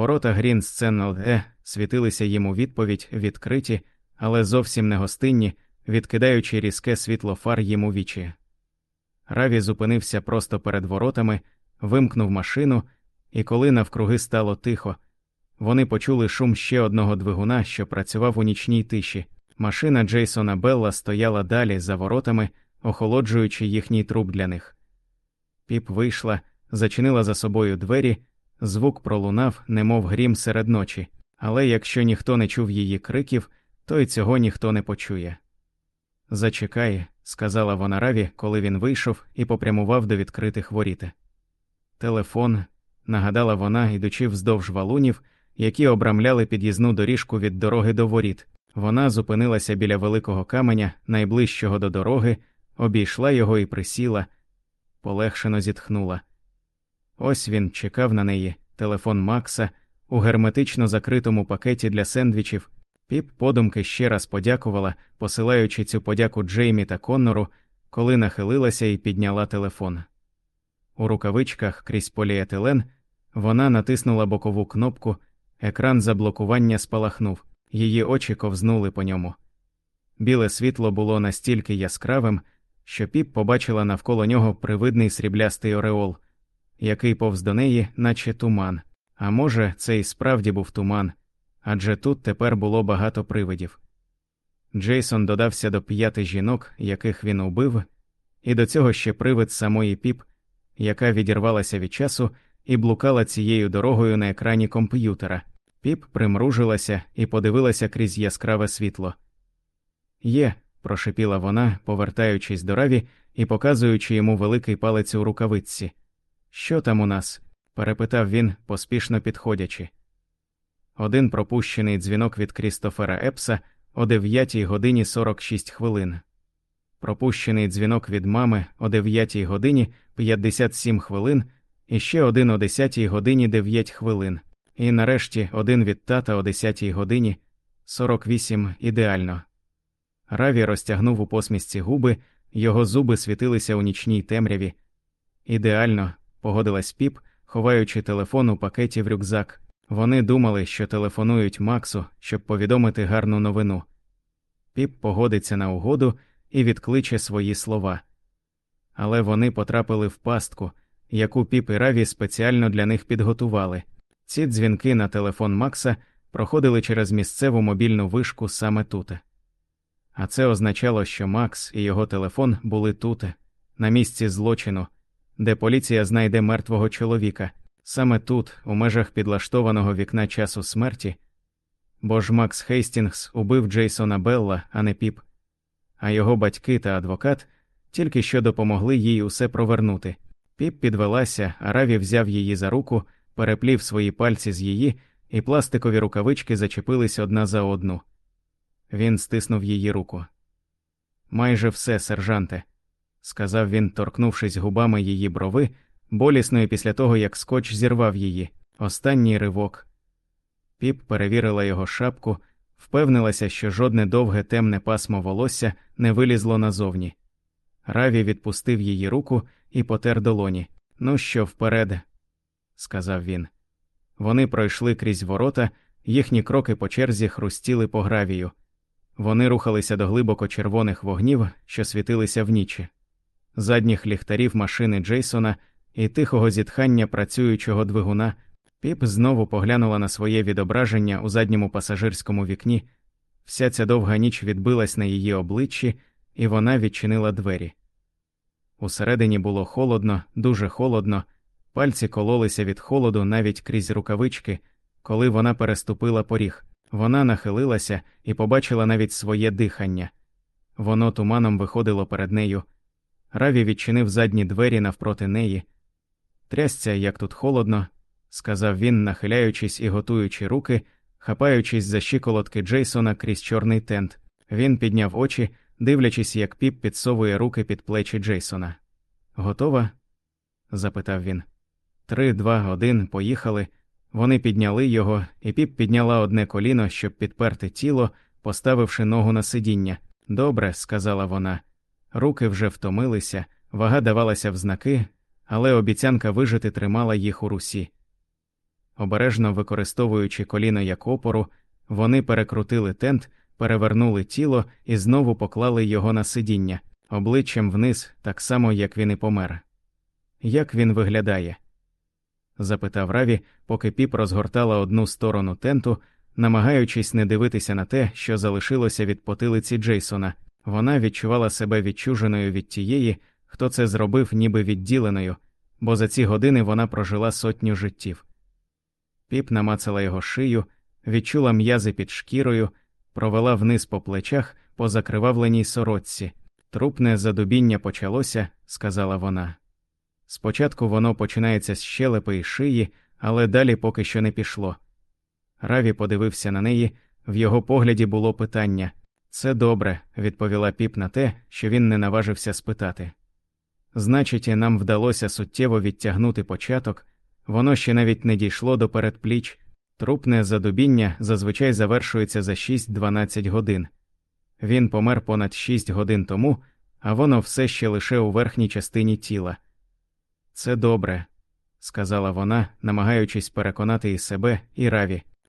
Ворота Грін Сценнел Е світилися їм у відповідь відкриті, але зовсім не гостинні, відкидаючи різке світло фар їм у вічі. Раві зупинився просто перед воротами, вимкнув машину, і коли навкруги стало тихо, вони почули шум ще одного двигуна, що працював у нічній тиші. Машина Джейсона Белла стояла далі за воротами, охолоджуючи їхній труп для них. Піп вийшла, зачинила за собою двері, звук пролунав, немов грім серед ночі, але якщо ніхто не чув її криків, то й цього ніхто не почує. Зачекай, сказала вона Раві, коли він вийшов і попрямував до відкритих воріт. Телефон, нагадала вона, ідучи вздовж валунів, які обрамляли під'їзну доріжку від дороги до воріт. Вона зупинилася біля великого каменя, найближчого до дороги, обійшла його і присіла, полегшено зітхнула. Ось він чекав на неї, телефон Макса, у герметично закритому пакеті для сендвічів. Піп подумки ще раз подякувала, посилаючи цю подяку Джеймі та Коннору, коли нахилилася і підняла телефон. У рукавичках крізь поліетилен вона натиснула бокову кнопку, екран заблокування спалахнув, її очі ковзнули по ньому. Біле світло було настільки яскравим, що піп побачила навколо нього привидний сріблястий ореол, який повз до неї, наче туман. А може, це і справді був туман, адже тут тепер було багато привидів. Джейсон додався до п'яти жінок, яких він убив, і до цього ще привид самої піп, яка відірвалася від часу і блукала цією дорогою на екрані комп'ютера. Піп примружилася і подивилася крізь яскраве світло. Є, прошепіла вона, повертаючись до раві і показуючи йому великий палець у рукавиці. Що там у нас? перепитав він, поспішно підходячи. Один пропущений дзвінок від Крістофера Епса о 9 годині 46 хвилин. Пропущений дзвінок від мами о 9 годині 57 хвилин, і ще один о 10 годині 9 хвилин, і нарешті один від тата о 10 годині 48 ідеально. Раві розтягнув у посмішці губи, його зуби світилися у нічній темряві. Ідеально, погодилась піп, ховаючи телефон у пакеті в рюкзак. Вони думали, що телефонують Максу, щоб повідомити гарну новину. Піп погодиться на угоду і відкличе свої слова. Але вони потрапили в пастку, яку Піп і Раві спеціально для них підготували. Ці дзвінки на телефон Макса проходили через місцеву мобільну вишку саме тут. А це означало, що Макс і його телефон були тут, на місці злочину, де поліція знайде мертвого чоловіка, саме тут, у межах підлаштованого вікна часу смерті. Бо ж Макс Хейстінгс убив Джейсона Белла, а не Піп, а його батьки та адвокат тільки що допомогли їй усе провернути. Піп підвелася, а Раві взяв її за руку, переплів свої пальці з її, і пластикові рукавички зачепились одна за одну. Він стиснув її руку. Майже все, сержанте, сказав він, торкнувшись губами її брови, болісною після того, як скотч зірвав її. Останній ривок. Піп перевірила його шапку, впевнилася, що жодне довге темне пасмо волосся не вилізло назовні. Раві відпустив її руку і потер долоні. Ну що, вперед, сказав він. Вони пройшли крізь ворота, їхні кроки по черзі хрустіли по гравію. Вони рухалися до глибоко червоних вогнів, що світилися в нічі, задніх ліхтарів машини Джейсона і тихого зітхання працюючого двигуна. Піп знову поглянула на своє відображення у задньому пасажирському вікні. Вся ця довга ніч відбилась на її обличчі, і вона відчинила двері. Усередині було холодно, дуже холодно, пальці кололися від холоду навіть крізь рукавички, коли вона переступила поріг. Вона нахилилася і побачила навіть своє дихання. Воно туманом виходило перед нею. Раві відчинив задні двері навпроти неї. Трясця, як тут холодно, сказав він, нахиляючись і готуючи руки, хапаючись за щиколотки Джейсона крізь чорний тент. Він підняв очі, дивлячись, як піп підсовує руки під плечі Джейсона. Готова? запитав він. Три, два, один, поїхали. Вони підняли його, і піп підняла одне коліно, щоб підперти тіло, поставивши ногу на сидіння. Добре, сказала вона. Руки вже втомилися, вага давалася в знаки, але обіцянка вижити тримала їх у русі. Обережно використовуючи коліно як опору, вони перекрутили тент, перевернули тіло і знову поклали його на сидіння, обличчям вниз, так само, як він і помер. Як він виглядає? запитав Раві, поки піп розгортала одну сторону тенту, намагаючись не дивитися на те, що залишилося від потилиці Джейсона. Вона відчувала себе відчуженою від тієї, хто це зробив, ніби відділеною, бо за ці години вона прожила сотню життів. Піп намацала його шию, відчула м'язи під шкірою, провела вниз по плечах по закривавленій сорочці. Трупне задубіння почалося, сказала вона. Спочатку воно починається з щелепи і шиї, але далі поки що не пішло. Раві подивився на неї, в його погляді було питання це добре, відповіла піп на те, що він не наважився спитати. Значить, і нам вдалося суттєво відтягнути початок, воно ще навіть не дійшло до передпліч, трупне задубіння зазвичай завершується за 6-12 годин. Він помер понад 6 годин тому, а воно все ще лише у верхній частині тіла. Це добре, сказала вона, намагаючись переконати і себе, і раві.